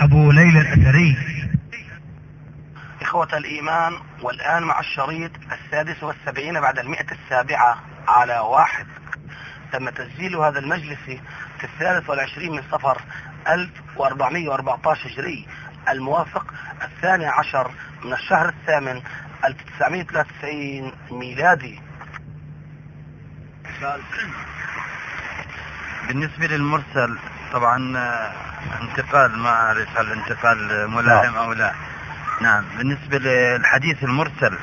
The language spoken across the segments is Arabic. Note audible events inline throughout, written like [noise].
أبو ليلى الأثري. إخوة الإيمان والآن مع الشريط السادس والسبعين بعد المئة السابعة على واحد. تم تسجيل هذا المجلس في الثالث والعشرين من صفر 1414 هجري الموافق الثاني عشر من الشهر الثامن 1993 ميلادي. بالنسبة للمرسل طبعا آه، انتقال ما أعرف هل انتقال ملائم أو لا. نعم بالنسبة للحديث المرسل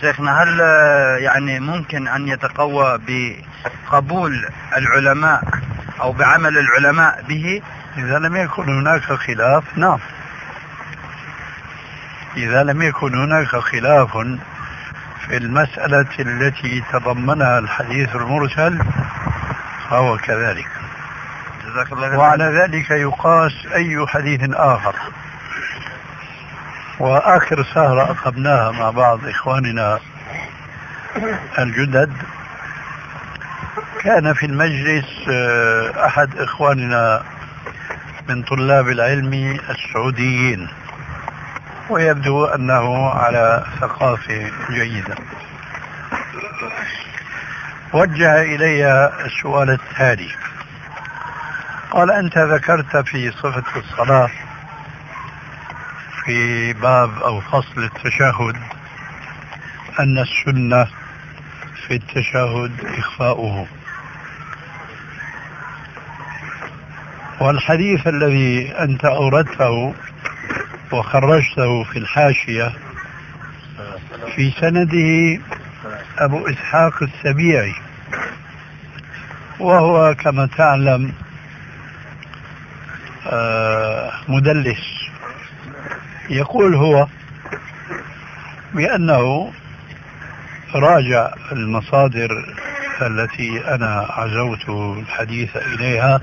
شيخنا هل آه، يعني ممكن أن يتقوى بقبول العلماء أو بعمل العلماء به؟ إذا لم يكن هناك خلاف نعم. إذا لم يكن هناك خلاف في المسألة التي تضمنها الحديث المرسل فهو كذلك. جزاك الله وعلى ذلك يقاس أي حديث آخر. وآخر سهرة أقمناها مع بعض إخواننا الجدد. كان في المجلس آه، أحد إخواننا من طلاب العلم السعوديين. ويبدو أنه على ثقافة جيدة. وجه إلي السؤال التالي. قال أنت ذكرت في صفة الصلاة في باب أو فصل التشهد أن السنة في التشهد إخفاؤه. والحديث الذي أنت أوردته وخرجته في الحاشية في سنده أبو إسحاق السبيعي وهو كما تعلم مدلس. يقول هو بأنه راجع المصادر التي أنا عزوت الحديث إليها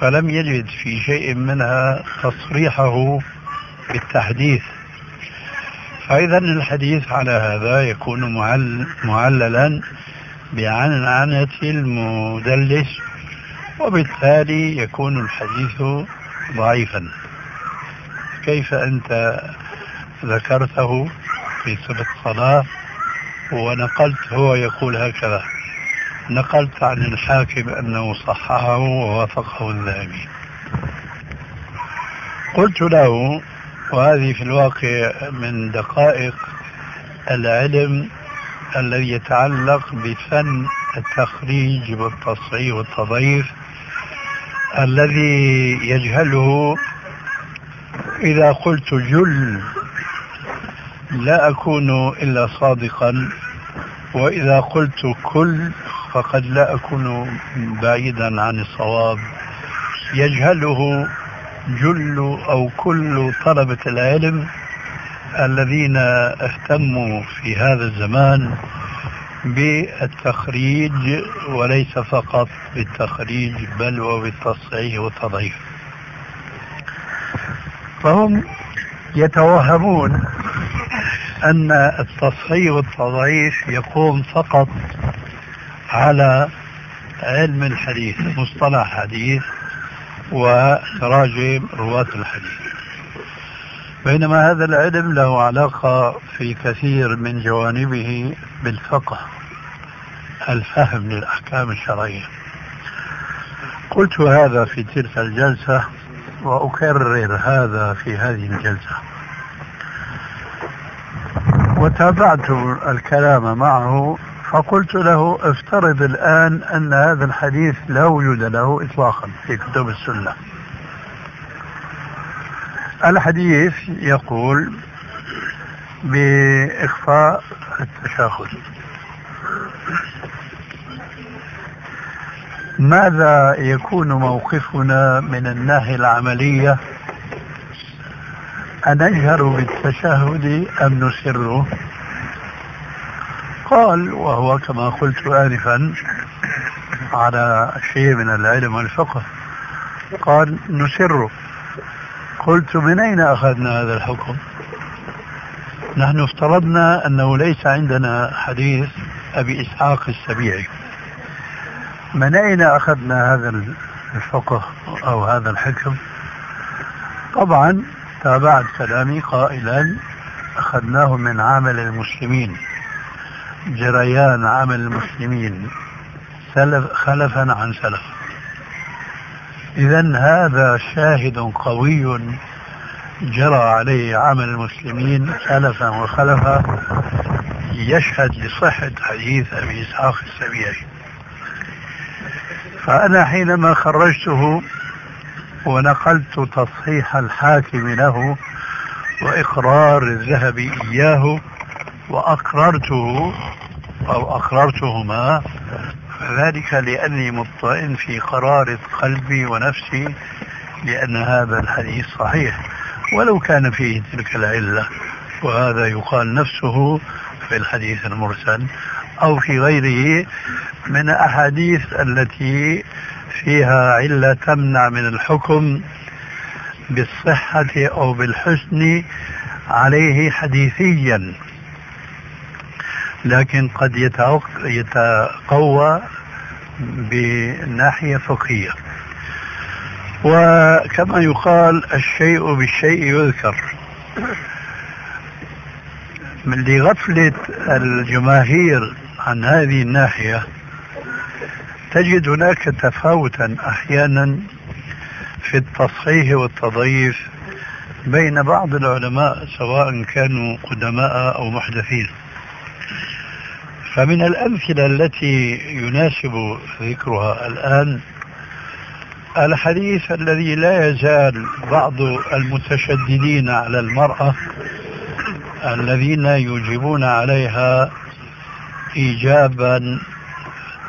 فلم يجد في شيء منها تصريحه بالتحديث. فإذا الحديث على هذا يكون معل معللا بعنعنة المدلس وبالتالي يكون الحديث ضعيفا. كيف أنت ذكرته في صفة الصلاة ونقلت هو يقول هكذا نقلت عن الحاكم أنه صححه ووافقه الذهبي. قلت له وهذه في الواقع من دقائق العلم الذي يتعلق بفن التخريج والتصحيح والتضعيف الذي يجهله إذا قلت جل لا أكون إلا صادقا وإذا قلت كل فقد لا أكون بعيدا عن الصواب. يجهله جل أو كل طلبة العلم الذين اهتموا في هذا الزمان بالتخريج وليس فقط بالتخريج بل وبالتصحيح والتضعيف. فهم يتوهمون أن التصحيح والتضعيف يقوم فقط على علم الحديث مصطلح حديث وتراجم رواة الحديث. بينما هذا العلم له علاقة في كثير من جوانبه بالفقه. الفهم للأحكام الشرعية. قلت هذا في تلك الجلسة وأكرر هذا في هذه الجلسة. وتابعت الكلام معه فقلت له افترض الآن أن هذا الحديث لا وجود له إطلاقا في كتب السنة. الحديث يقول بإخفاء التشهد ماذا يكون موقفنا من الناحية العملية؟ أنجهر بالتشهد أم نسره قال وهو كما قلت آنفا على شيء من العلم والفقه قال نسره قلت من أين أخذنا هذا الحكم؟ نحن افترضنا أنه ليس عندنا حديث أبي إسحاق السبيعي. من أين أخذنا هذا الفقه أو هذا الحكم؟ طبعا تابعت كلامي قائلا أخذناه من عمل المسلمين جريان عمل المسلمين سلف خلفا عن سلف. إذا هذا شاهد قوي جرى عليه عمل المسلمين سلفا وخلفا يشهد لصحة حديث أبي إسحاق السبيعي. فأنا حينما خرجته ونقلت تصحيح الحاكم له وإقرار الذهبي إياه وأقررته أو أقررتهما ذلك لأني مطمئن في قرارة قلبي ونفسي لأن هذا الحديث صحيح ولو كان فيه تلك العلة وهذا يقال نفسه في الحديث المرسل. أو في غيره من أحاديث التي فيها علة تمنع من الحكم بالصحة أو بالحسن عليه حديثيا. لكن قد يتقوى بناحية فقهية. وكما يقال الشيء بالشيء يذكر. من لغفلة الجماهير عن هذه الناحية تجد هناك تفاوتا أحيانا في التصحيح والتضعيف بين بعض العلماء سواء كانوا قدماء أو محدثين. فمن الأمثلة التي يناسب ذكرها الآن الحديث الذي لا يزال بعض المتشددين على المرأة الذين يجيبون عليها إيجابا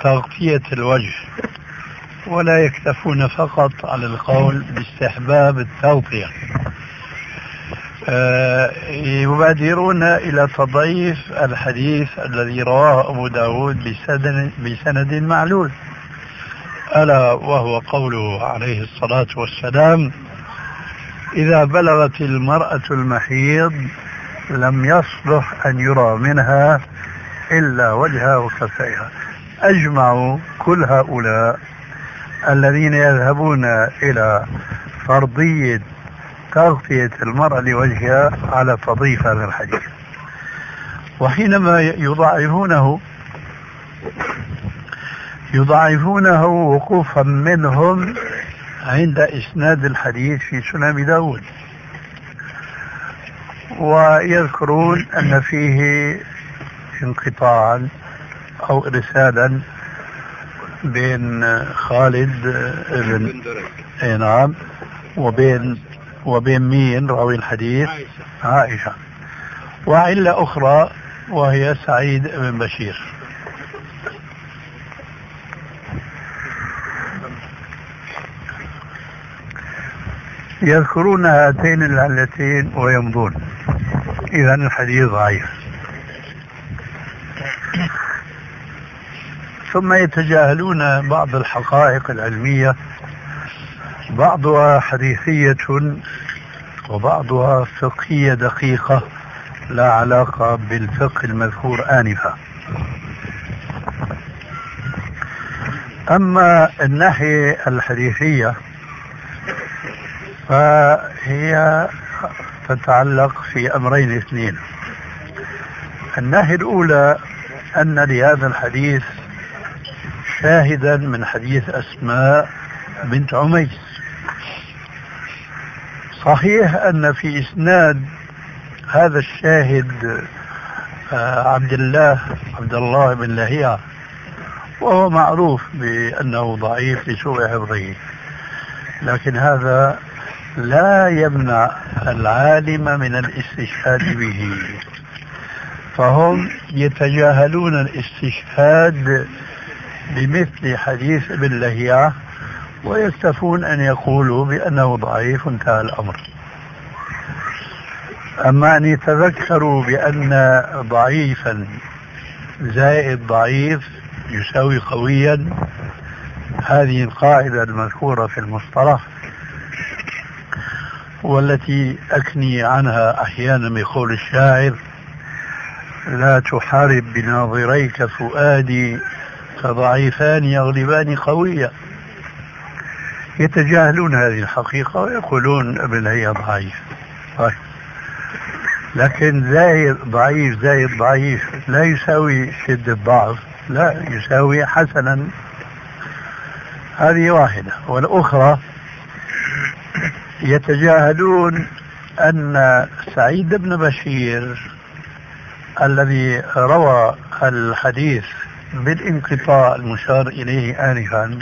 تغطية الوجه ولا يكتفون فقط على القول باستحباب التغطية. آه، يبادرون إلى تضعيف الحديث الذي رواه أبو داود بسند, بسند معلول. ألا وهو قوله عليه الصلاة والسلام إذا بلغت المرأة المحيض لم يصلح أن يرى منها إلا وجهها وكفيها. أجمعوا كل هؤلاء الذين يذهبون إلى فرضية تغطية المرأة لوجهها على تضيف هذا الحديث. وحينما يضاعفونه يضاعفونه وقوفا منهم عند إسناد الحديث في سنن داود. ويذكرون أن فيه انقطاعا أو إرسالا بين خالد بن اي نعم وبين وبين مين راوي الحديث عائشة. وعلة أخرى وهي سعيد بن بشير يذكرون هاتين العلتين ويمضون إذا الحديث ضعيف ثم يتجاهلون بعض الحقائق العلمية بعضها حديثية وبعضها فقهية دقيقة لا علاقة بالفقه المذكور آنفا. أما الناحية الحديثية فهي تتعلق في أمرين اثنين. الناحية الأولى أن لهذا الحديث شاهدا من حديث أسماء بنت عميس. صحيح أن في إسناد هذا الشاهد آه، عبد الله عبد الله بن لهيعة وهو معروف بأنه ضعيف لسوء حفظه. لكن هذا لا يمنع العالم من الاستشهاد به. فهم يتجاهلون الاستشهاد بمثل حديث ابن لهيعة ويكتفون أن يقولوا بأنه ضعيف انتهى الأمر. أما أن يتذكروا بأن ضعيفا زائد ضعيف يساوي قويا هذه القاعدة المذكورة في المصطلح والتي أكني عنها أحيانا بقول الشاعر لا تحارب بناظريك فؤادي فضعيفان يغلبان قويا. يتجاهلون هذه الحقيقة ويقولون ابن هي ضعيف. طيب. لكن زايد ضعيف زايد ضعيف لا يساوي شدة ضعف لا يساوي حسنا. هذه واحدة. والأخرى يتجاهلون أن سعيد بن بشير الذي روى الحديث بالانقطاع المشار إليه آنفا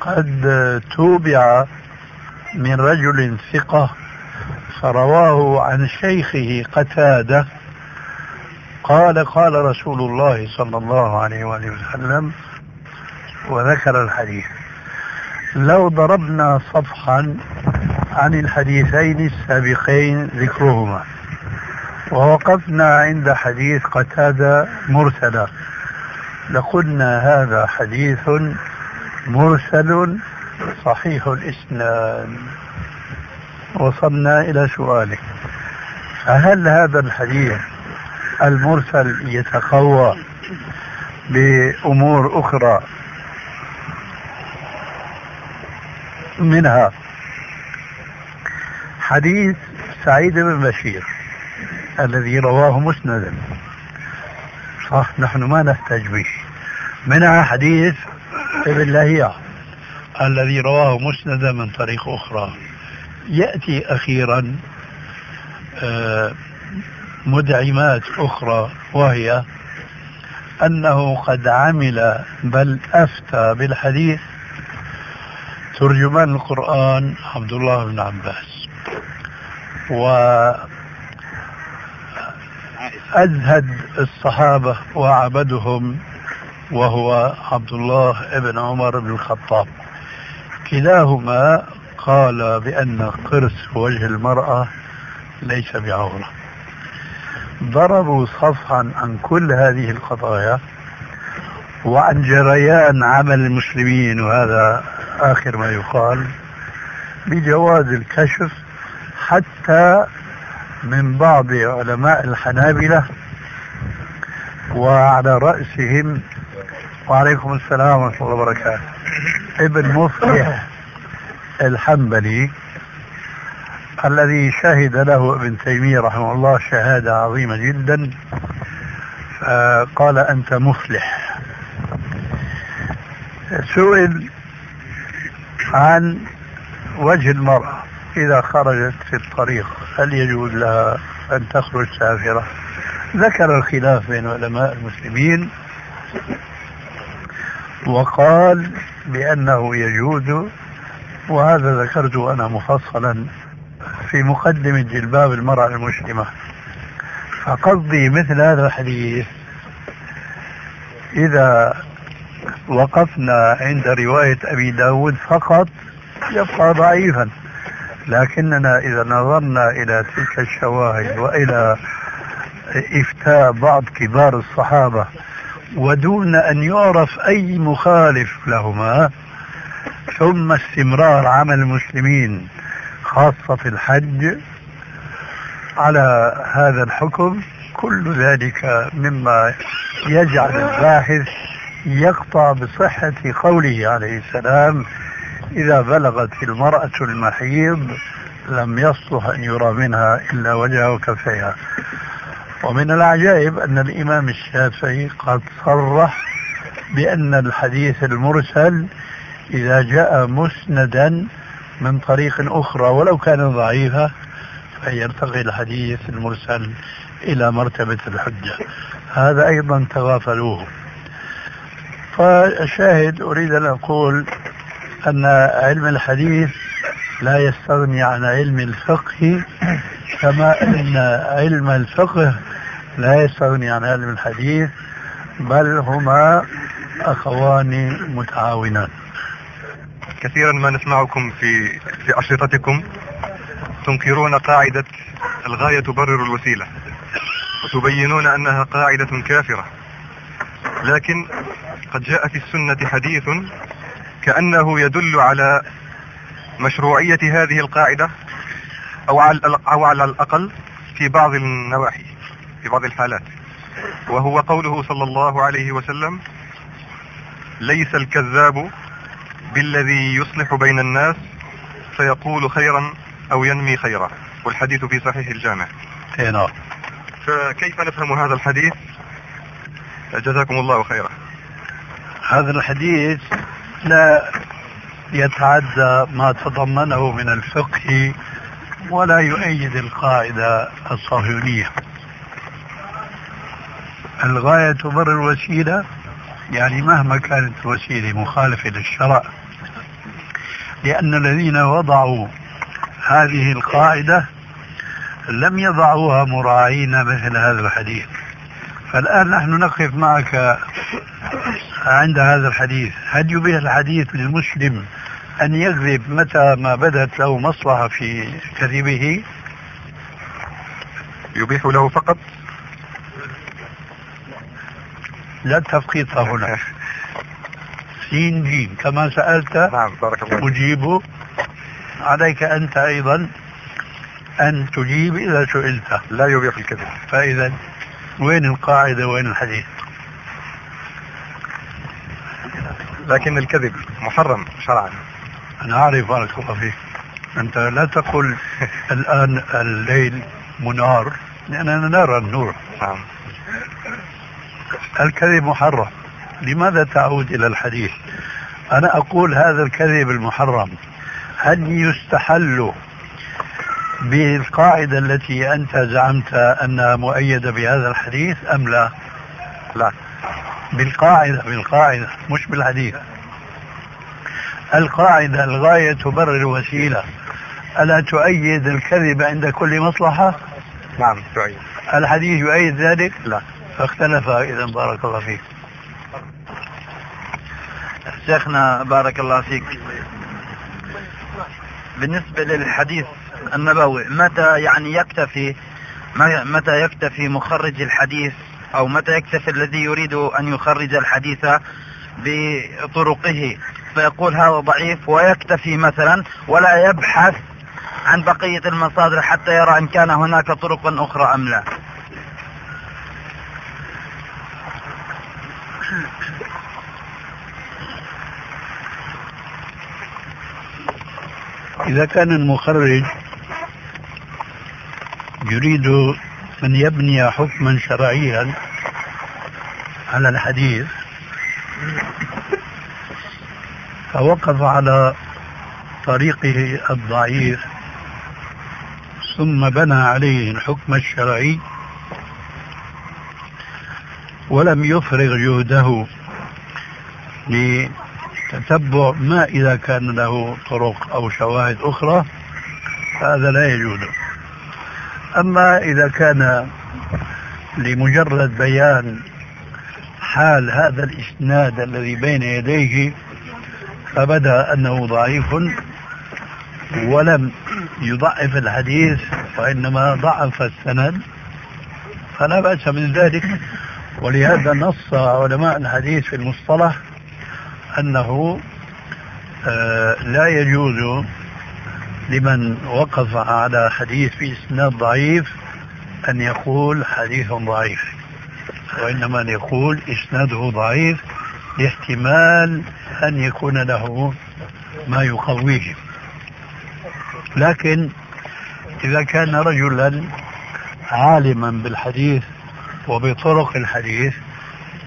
قد توبع من رجل ثقة فرواه عن شيخه قتادة قال قال رسول الله صلى الله عليه وآله وسلم وذكر الحديث لو ضربنا صفحا عن الحديثين السابقين ذكرهما ووقفنا عند حديث قتادة مرسلا لقلنا هذا حديث مرسل صحيح الإسناد. وصلنا إلى سؤالك. فهل هذا الحديث المرسل يتقوى بأمور أخرى منها؟ حديث سعيد بن بشير الذي رواه مسندا. صح نحن ما نحتاج به. منها حديث ابن لهيع الذي رواه مسندا من طريق أخرى. يأتي أخيرا آه، مدعمات أخرى وهي أنه قد عمل بل أفتى بالحديث ترجمان القرآن عبد الله بن عباس. و أزهد الصحابة وأعبدهم وهو عبد الله بن عمر بن الخطاب. كلاهما قال بأن قرص وجه المرأة ليس بعورة. ضربوا صفحا عن كل هذه القضايا وعن جريان عمل المسلمين وهذا آخر ما يقال بجواز الكشف حتى من بعض علماء الحنابلة وعلى رأسهم وعليكم السلام ورحمة الله وبركاته. ابن مفلح الحنبلي الذي شهد له ابن تيمية رحمه الله شهادة عظيمة جدا قال أنت مفلح سئل عن وجه المرأة. إذا خرجت في الطريق هل يجوز لها أن تخرج سافرة؟ ذكر الخلاف بين علماء المسلمين وقال بأنه يجوز وهذا ذكرته أنا مفصلا في مقدمة جلباب المرأة المسلمة. فقصدي مثل هذا الحديث إذا وقفنا عند رواية أبي داود فقط يبقى ضعيفا. لكننا إذا نظرنا إلى تلك الشواهد وإلى إفتاء بعض كبار الصحابة ودون أن يعرف أي مخالف لهما ثم استمرار عمل المسلمين خاصة في الحج على هذا الحكم كل ذلك مما يجعل الباحث يقطع بصحة قوله عليه السلام إذا بلغت المرأة المحيض لم يصلح أن يرى منها إلا وجهها وكفيها. ومن العجائب أن الإمام الشافعي قد صرح بأن الحديث المرسل إذا جاء مسندا من طريق أخرى ولو كان ضعيفة فيرتقي الحديث المرسل إلى مرتبة الحجة. هذا أيضا تغافلوه. فشاهد أريد أن أقول أن علم الحديث لا يستغني عن علم الفقه كما أن علم الفقه لا يستغني عن علم الحديث بل هما أخوان متعاونان. كثيرا ما نسمعكم في في أشرطتكم. تنكرون قاعدة الغاية تبرر الوسيلة. وتبينون أنها قاعدة كافرة. لكن قد جاء في السنة حديث كأنه يدل على مشروعية هذه القاعدة أو على, أو على الأقل في بعض النواحي في بعض الحالات. وهو قوله صلى الله عليه وسلم ليس الكذاب بالذي يصلح بين الناس فيقول خيرا أو ينمي خيرا. والحديث في صحيح الجامع. اي نعم. فكيف نفهم هذا الحديث؟ جزاكم الله خيرا. هذا الحديث لا يتعدى ما تضمنه من الفقه ولا يؤيد القاعدة الصهيونية. الغاية تبرر الوسيلة يعني مهما كانت الوسيلة مخالفة للشرع لأن الذين وضعوا هذه القاعدة لم يضعوها مراعين مثل هذا الحديث. فالآن نحن نقف معك عند هذا الحديث. هل يبيح الحديث للمسلم أن يكذب متى ما بدت له مصلحة في كذبه؟ يبيح له فقط؟ لا تفقيط هنا. سين جيم. كما سألت نعم بارك الله أجيب. عليك أنت أيضا أن تجيب إذا سئلت. لا يبيح الكذب. فإذا وين القاعدة؟ وين الحديث؟ لكن الكذب محرم شرعا. أنا أعرف بارك الله فيك. أنت لا تقل [laughs] الآن الليل منار لأننا نرى النور. نعم. الكذب محرم. لماذا تعود إلى الحديث؟ أنا أقول هذا الكذب المحرم. هل يستحل بالقاعدة التي أنت زعمت أنها مؤيدة بهذا الحديث أم لا؟ لا. بالقاعدة بالقاعدة مش بالحديث. القاعدة الغاية تبرر الوسيلة. ألا تؤيد الكذب عند كل مصلحة؟ نعم تعيد الحديث يؤيد ذلك؟ لا. فاختلف إذا بارك الله فيك. شيخنا بارك الله فيك. بالنسبة للحديث النبوي متى يعني يكتفي متى يكتفي مخرج الحديث أو متى يكتفي الذي يريد أن يخرج الحديث بطرقه. فيقول هذا ضعيف ويكتفي مثلا ولا يبحث عن بقية المصادر حتى يرى إن كان هناك طرق أخرى أم لا. إذا كان المخرج يريد أن يبني حكما شرعيا على الحديث. فوقف على طريقه الضعيف. ثم بنى عليه الحكم الشرعي. ولم يفرغ جهده لتتبع ما إذا كان له طرق أو شواهد أخرى فهذا لا يجوز. أما إذا كان لمجرد بيان حال هذا الإسناد الذي بين يديه فبدأ أنه ضعيف ولم يضعف الحديث وإنما ضعف السند. فلا بأس من ذلك. ولهذا نص علماء الحديث في المصطلح أنه آه، لا يجوز لمن وقف على حديث إسناد ضعيف أن يقول حديث ضعيف وإنما أن يقول إسناده ضعيف لاحتمال أن يكون له ما يقويه. لكن إذا كان رجلا عالما بالحديث وبطرق الحديث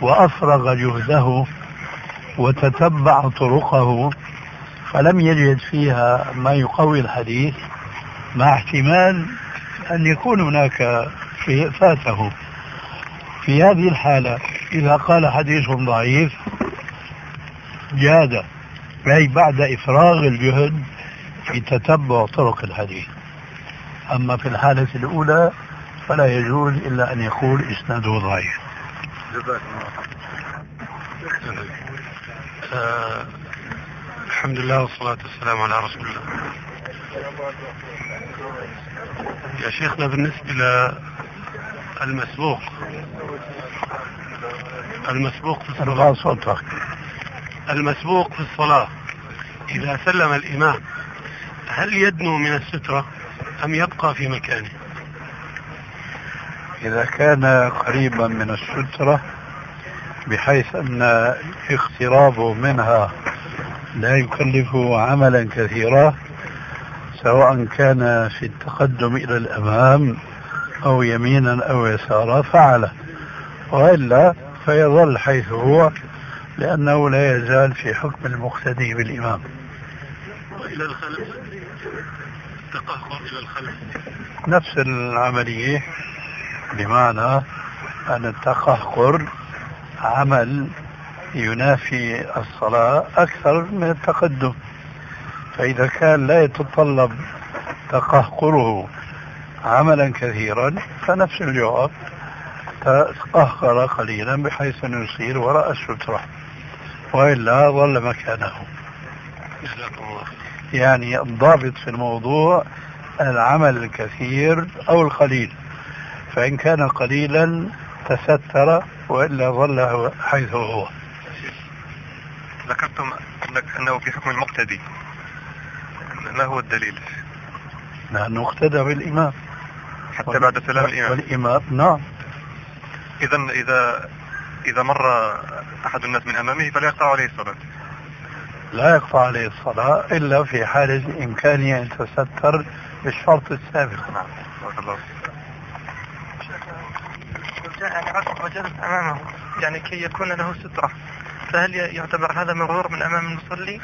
وأفرغ جهده وتتبع طرقه فلم يجد فيها ما يقوي الحديث مع احتمال أن يكون هناك شيء فاته. في هذه الحالة إذا قال حديث ضعيف جاد أي بعد إفراغ الجهد في تتبع طرق الحديث. أما في الحالة الأولى فلا يجوز إلا أن يقول إسناده ضعيف. الله الحمد لله والصلاة والسلام على رسول الله. يا شيخنا بالنسبة للمسبوق. المسبوق في الصلاة. صوتك. المسبوق في الصلاة. إذا سلم الإمام هل يدنو من السترة أم يبقى في مكانه؟ إذا كان قريبا من السترة بحيث أن اقترابه منها لا يكلفه عملا كثيرا سواء كان في التقدم إلى الأمام أو يمينا أو يسارا فعله وإلا فيظل حيث هو لأنه لا يزال في حكم المقتدي بالإمام. وإلى الخلف؟ التقهقر إلى الخلف. نفس العملية بمعنى أن التقهقر عمل ينافي الصلاة أكثر من التقدم. فإذا كان لا يتطلب تقهقره عملا كثيرا فنفس الجواب تقهقر قليلا بحيث أنه يصير وراء السترة وإلا ظل مكانه. يعني الضابط في الموضوع العمل الكثير أو القليل. فإن كان قليلا تستر وإلا ظل حيث هو. ذكرتم أنه في حكم المقتدي. ما هو الدليل؟ لأنه اقتدى بالإمام. حتى بعد سلام الإمام. والإمام نعم. إذا إذا إذا مر أحد الناس من أمامه فلا يقطع عليه الصلاة. لا يقطع عليه الصلاة إلا في حالة إمكانية أن تستر بالشرط السابق. نعم. بارك الله فيك. يعني وجلس أمامه. يعني كي يكون له سترة. فهل يعتبر هذا مرور من أمام المصلي؟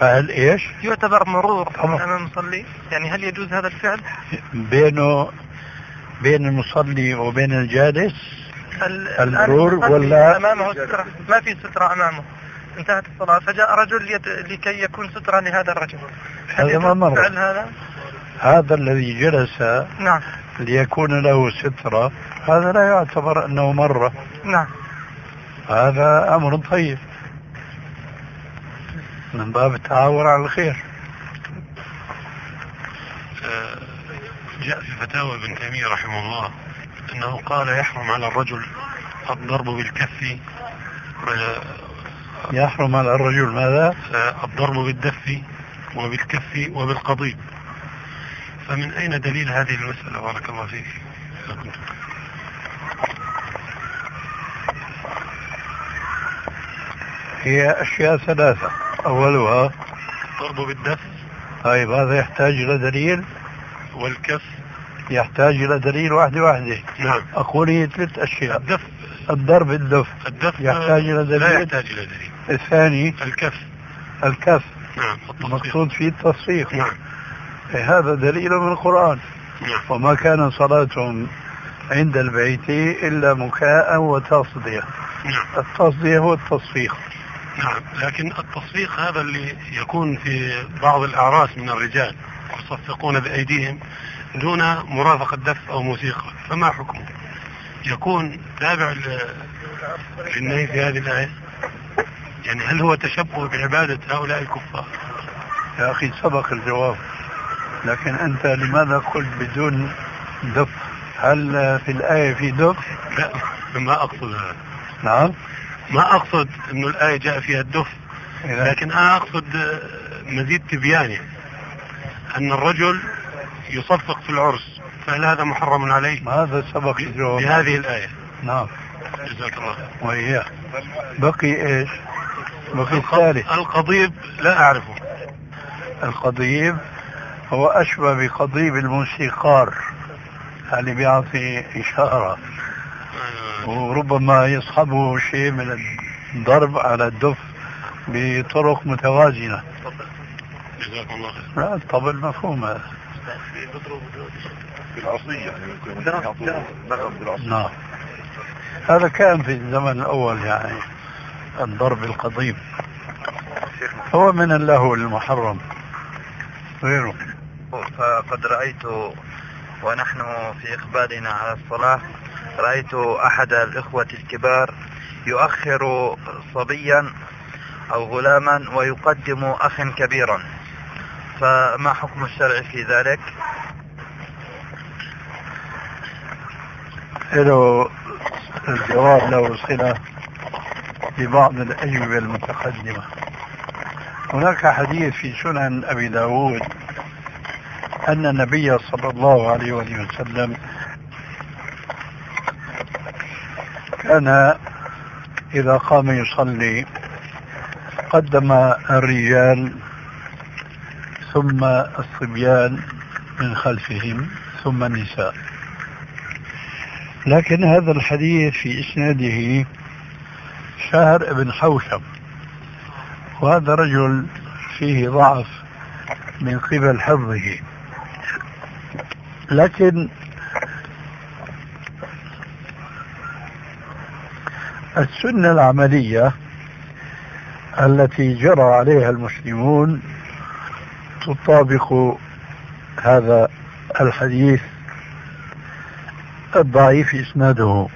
فهل إيش يعتبر مرور من. أمام المصلي؟ يعني هل يجوز هذا الفعل؟ بينه بين المصلي وبين الجالس ال- المرور ولا- أمامه سترة ما في سترة أمامه انتهت الصلاة فجاء رجل يت... لكي يكون سترة لهذا الرجل هذا ما مر. فعل هذا؟ هذا الذي جلس نعم ليكون له سترة هذا لا يعتبر أنه مرة نعم هذا أمر طيب. من باب التعاون على الخير. آه، جاء في فتاوى ابن تيمية رحمه الله أنه قال يحرم على الرجل الضرب بالكف. يحرم على الرجل ماذا؟ آه، الضرب بالدف وبالكف وبالقضيب. فمن أين دليل هذه المسألة؟ بارك الله فيك. هي أشياء ثلاثة. أولها الضرب بالدف. طيب هذا يحتاج إلى دليل. والكف. يحتاج إلى دليل واحدة واحدة نعم. أقول هي ثلاث أشياء. الدف. الضرب الدف. الدف يحتاج إلى دليل؟ لا يحتاج إلى دليل. الثاني الكف. الكف. نعم المقصود فيه التصفيق. نعم. هذا دليل من القرآن. نعم. وما كان صلاتهم عند البيت إلا مكاء وتصدية نعم. التصدية هو التصفيق. نعم لكن التصفيق هذا اللي يكون في بعض الأعراس من الرجال يصفقون بأيديهم دون مرافقة دف أو موسيقى. فما حكمه يكون تابع للنهي في هذه الآية؟ يعني هل هو تشبه بعبادة هؤلاء الكفار؟ يا أخي سبق الجواب لكن أنت لماذا قلت بدون دف؟ هل في الآية في دف؟ لا ما أقصد هذا. نعم. ما أقصد أنه الآية جاء فيها الدف لكن أنا أقصد آه، مزيد تبيان يعني أن الرجل يصفق في العرس فهل هذا محرم عليه؟ هذا سبق الجواب بهذه الآية. نعم. جزاك الله. وإياه بقي إيش؟ بقي الثالث. القضيب لا أعرفه. القضيب هو أشبه بقضيب الموسيقار اللي بيعطي إشارة. آه، وربما يصحبه شيء من الضرب على الدف بطرق متوازنة. جزاكم الله خير. لا الطبل مفهوم هذا. بالعصية نعم. هذا كان في الزمن الأول يعني الضرب القضيب هو من اللهو المحرم. غيره. فقد رأيت ونحن في إقبالنا على الصلاة رأيت أحد الإخوة الكبار يؤخر صبيا أو غلاما ويقدم أخ كبيرا. فما حكم الشرع في ذلك؟ له الجواب له صلة ببعض الأجوبة المتقدمة. هناك حديث في سنن أبي داود أن النبي صلى الله عليه وسلم كان إذا قام يصلي قدم الرجال ثم الصبيان من خلفهم ثم النساء. لكن هذا الحديث في إسناده شهر بن حوشب وهذا رجل فيه ضعف من قبل حفظه. لكن السنة العملية التي جرى عليها المسلمون تطابق هذا الحديث الضعيف إسناده.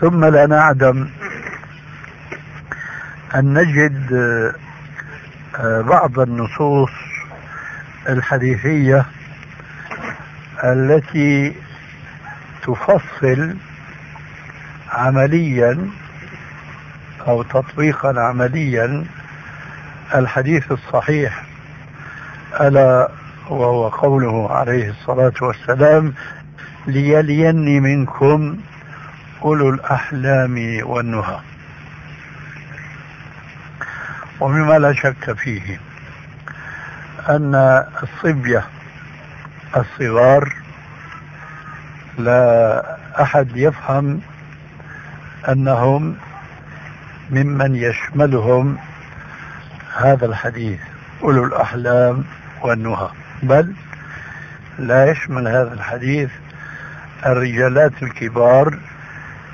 ثم لا نعدم أن نجد آه، بعض النصوص الحديثية التي تفصل عمليا أو تطبيقا عمليا الحديث الصحيح ألا وهو قوله عليه الصلاة والسلام ليليني منكم أولو الأحلام والنهى. ومما لا شك فيه أن الصبية الصغار لا أحد يفهم أنهم ممن يشملهم هذا الحديث أولو الأحلام والنهى. بل لا يشمل هذا الحديث الرجالات الكبار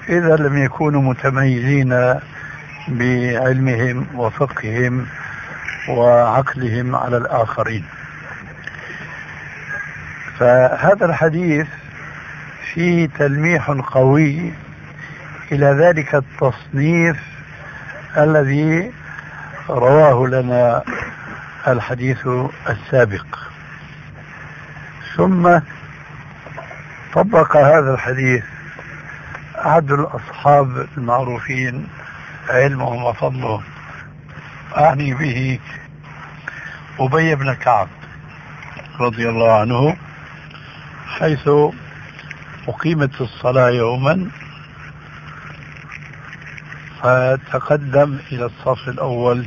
إذا لم يكونوا متميزين بعلمهم وفقههم وعقلهم على الآخرين. فهذا الحديث فيه تلميح قوي إلى ذلك التصنيف الذي رواه لنا الحديث السابق. ثم طبق هذا الحديث أحد الأصحاب المعروفين علمهم وفضلهم أعني به أبي بن كعب رضي الله عنه حيث أقيمت الصلاة يوما فتقدم إلى الصف الأول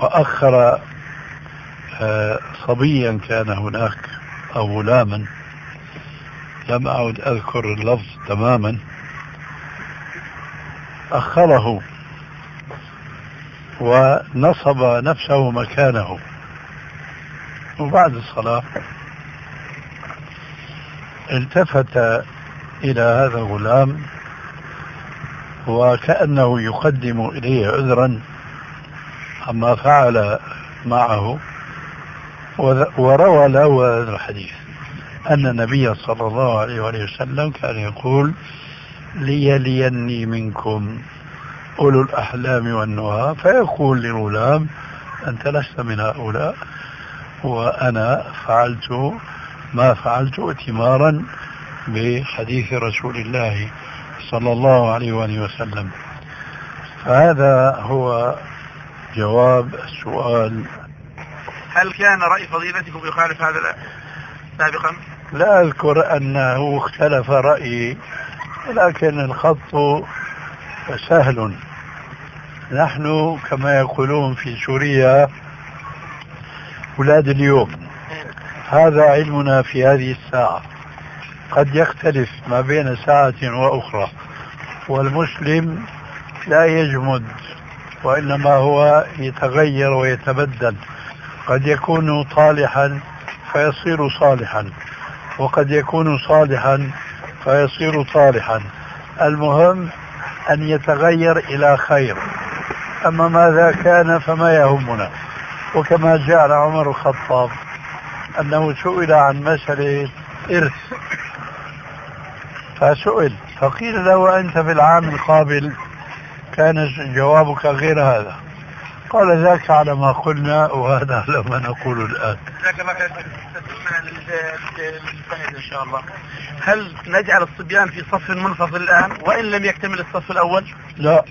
وأخر آه، صبيا كان هناك أو غلاما. لم أعد أذكر اللفظ تماما. أخره ونصب نفسه مكانه. وبعد الصلاة التفت إلى هذا الغلام وكأنه يقدم إليه عذرا عما فعل معه وروى له هذا الحديث أن النبي صلى الله عليه وسلم كان يقول ليليني منكم أولو الأحلام والنهى فيقول للغلام أنت لست من هؤلاء وأنا فعلت ما فعلت ائتمارا بحديث رسول الله صلى الله عليه وآله وسلم. فهذا هو جواب السؤال. هل كان رأي فضيلتكم يخالف هذا سابقا؟ لا أذكر أنه اختلف رأيي لكن الخط سهل. نحن كما يقولون في سوريا أولاد اليوم. هذا علمنا في هذه الساعة. قد يختلف ما بين ساعة وأخرى والمسلم لا يجمد وإنما هو يتغير ويتبدل. قد يكون طالحا فيصير صالحا وقد يكون صالحا فيصير صالحا. المهم أن يتغير إلى خير. أما ماذا كان فما يهمنا؟ وكما جعل عمر الخطاب أنه سئل عن مسألة إرث. فسئل فقيل له أنت في العام القابل؟ كان جوابك غير هذا. قال ذاك على ما قلنا وهذا [laughs] على ما نقول الآن. الله خير. إن شاء الله. هل نجعل الصبيان في صف منفصل الآن؟ وإن لم يكتمل الصف الأول؟ لا.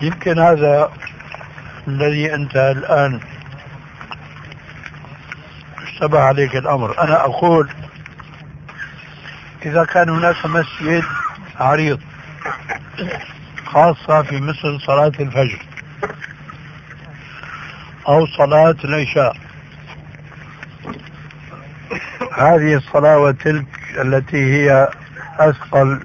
يمكن هذا الذي أنت الآن اشتبه عليك الأمر. أنا أقول إذا كان هناك مسجد عريض خاصة في مثل صلاة الفجر أو صلاة العشاء هذه الصلاة وتلك التي هي أثقل